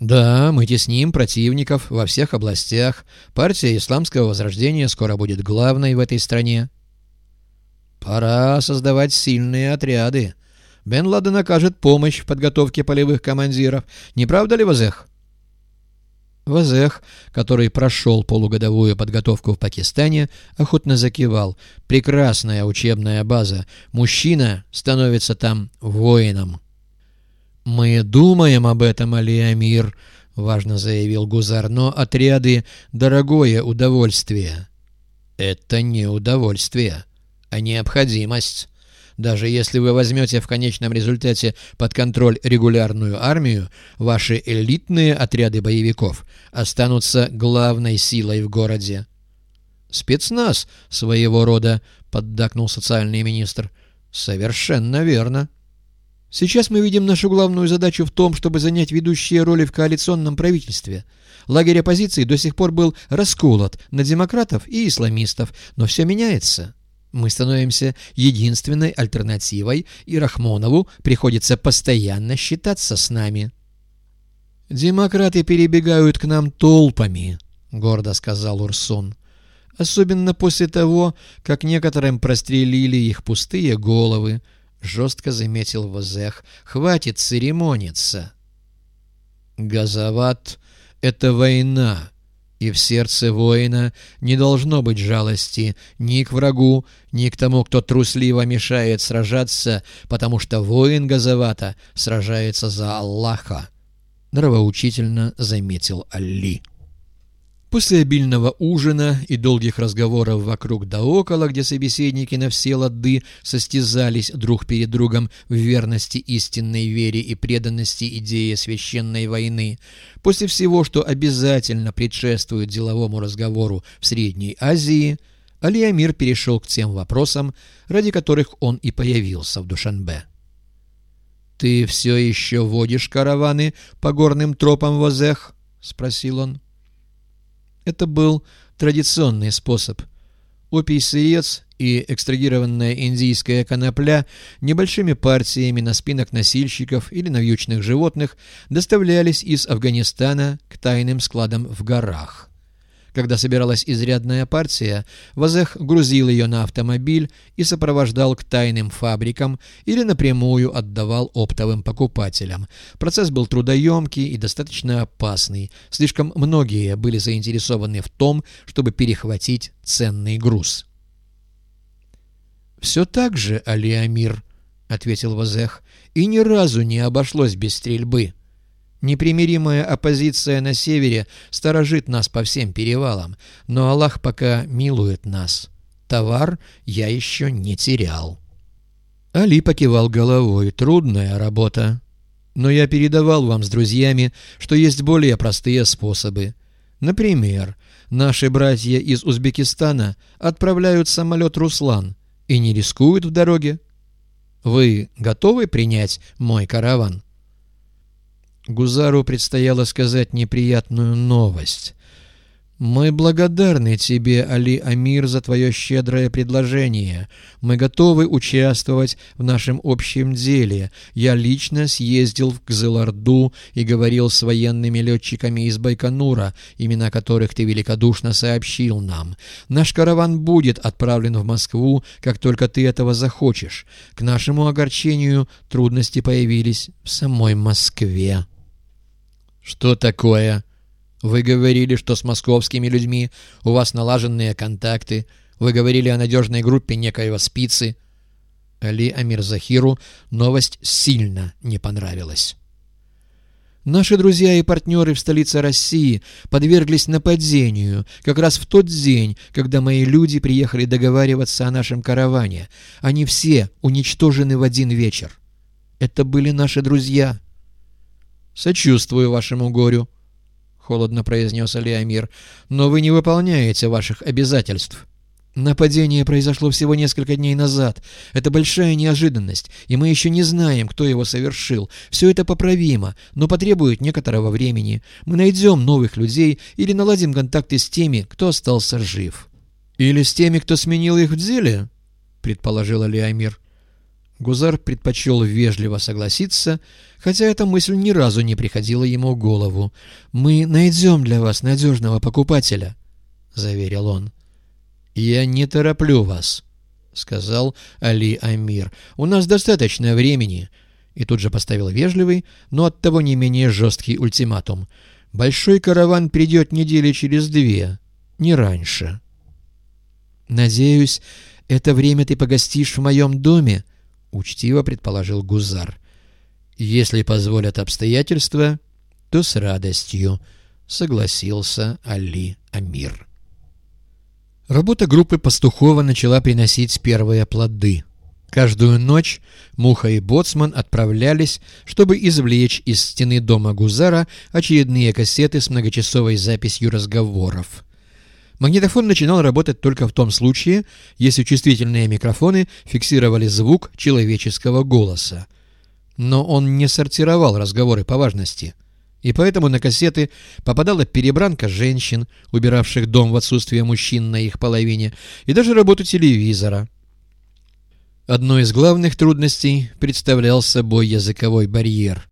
Да, мы тесним противников во всех областях. Партия исламского возрождения скоро будет главной в этой стране. Пора создавать сильные отряды. Бен Ладен окажет помощь в подготовке полевых командиров. Не правда ли, Вазех? Вазех, который прошел полугодовую подготовку в Пакистане, охотно закивал. Прекрасная учебная база. Мужчина становится там воином. «Мы думаем об этом, Алиамир», — важно заявил Гузар, — «но отряды — дорогое удовольствие». «Это не удовольствие, а необходимость». Даже если вы возьмете в конечном результате под контроль регулярную армию, ваши элитные отряды боевиков останутся главной силой в городе. «Спецназ своего рода», — поддакнул социальный министр. «Совершенно верно». Сейчас мы видим нашу главную задачу в том, чтобы занять ведущие роли в коалиционном правительстве. Лагерь оппозиции до сих пор был расколот на демократов и исламистов, но все меняется. Мы становимся единственной альтернативой, и Рахмонову приходится постоянно считаться с нами. «Демократы перебегают к нам толпами», — гордо сказал Урсун. «Особенно после того, как некоторым прострелили их пустые головы», — жестко заметил Возех. «Хватит церемониться». «Газоват — это война», и в сердце воина не должно быть жалости ни к врагу, ни к тому, кто трусливо мешает сражаться, потому что воин Газавата сражается за Аллаха, — нравоучительно заметил Алли. После обильного ужина и долгих разговоров вокруг да около, где собеседники на все лады состязались друг перед другом в верности истинной вере и преданности идее священной войны, после всего, что обязательно предшествует деловому разговору в Средней Азии, Алиамир перешел к тем вопросам, ради которых он и появился в Душанбе. «Ты все еще водишь караваны по горным тропам Возех?» — спросил он. Это был традиционный способ. Опий-сырец и экстрагированная индийская конопля небольшими партиями на спинах носильщиков или навьючных животных доставлялись из Афганистана к тайным складам в горах. Когда собиралась изрядная партия, Вазех грузил ее на автомобиль и сопровождал к тайным фабрикам или напрямую отдавал оптовым покупателям. Процесс был трудоемкий и достаточно опасный. Слишком многие были заинтересованы в том, чтобы перехватить ценный груз. «Все так же, Алиамир», — ответил Вазех, — «и ни разу не обошлось без стрельбы». Непримиримая оппозиция на севере сторожит нас по всем перевалам, но Аллах пока милует нас. Товар я еще не терял. Али покивал головой. Трудная работа. Но я передавал вам с друзьями, что есть более простые способы. Например, наши братья из Узбекистана отправляют самолет «Руслан» и не рискуют в дороге. Вы готовы принять мой караван? Гузару предстояло сказать неприятную новость. «Мы благодарны тебе, Али Амир, за твое щедрое предложение. Мы готовы участвовать в нашем общем деле. Я лично съездил в Кзыларду и говорил с военными летчиками из Байконура, имена которых ты великодушно сообщил нам. Наш караван будет отправлен в Москву, как только ты этого захочешь. К нашему огорчению трудности появились в самой Москве». «Что такое? Вы говорили, что с московскими людьми у вас налаженные контакты. Вы говорили о надежной группе некоего спицы». Али Амир Захиру новость сильно не понравилась. Наши друзья и партнеры в столице России подверглись нападению как раз в тот день, когда мои люди приехали договариваться о нашем караване. Они все уничтожены в один вечер. Это были наши друзья. «Сочувствую вашему горю», — холодно произнес Алиамир, — «но вы не выполняете ваших обязательств». Нападение произошло всего несколько дней назад. Это большая неожиданность, и мы еще не знаем, кто его совершил. Все это поправимо, но потребует некоторого времени. Мы найдем новых людей или наладим контакты с теми, кто остался жив. «Или с теми, кто сменил их в деле?» — предположил Алиамир. Гузар предпочел вежливо согласиться, хотя эта мысль ни разу не приходила ему в голову. «Мы найдем для вас надежного покупателя», — заверил он. «Я не тороплю вас», — сказал Али Амир. «У нас достаточно времени». И тут же поставил вежливый, но оттого не менее жесткий ультиматум. «Большой караван придет недели через две, не раньше». «Надеюсь, это время ты погостишь в моем доме?» — учтиво предположил Гузар. «Если позволят обстоятельства, то с радостью», — согласился Али Амир. Работа группы Пастухова начала приносить первые плоды. Каждую ночь Муха и Боцман отправлялись, чтобы извлечь из стены дома Гузара очередные кассеты с многочасовой записью разговоров. Магнитофон начинал работать только в том случае, если чувствительные микрофоны фиксировали звук человеческого голоса. Но он не сортировал разговоры по важности, и поэтому на кассеты попадала перебранка женщин, убиравших дом в отсутствие мужчин на их половине, и даже работу телевизора. Одной из главных трудностей представлял собой языковой барьер.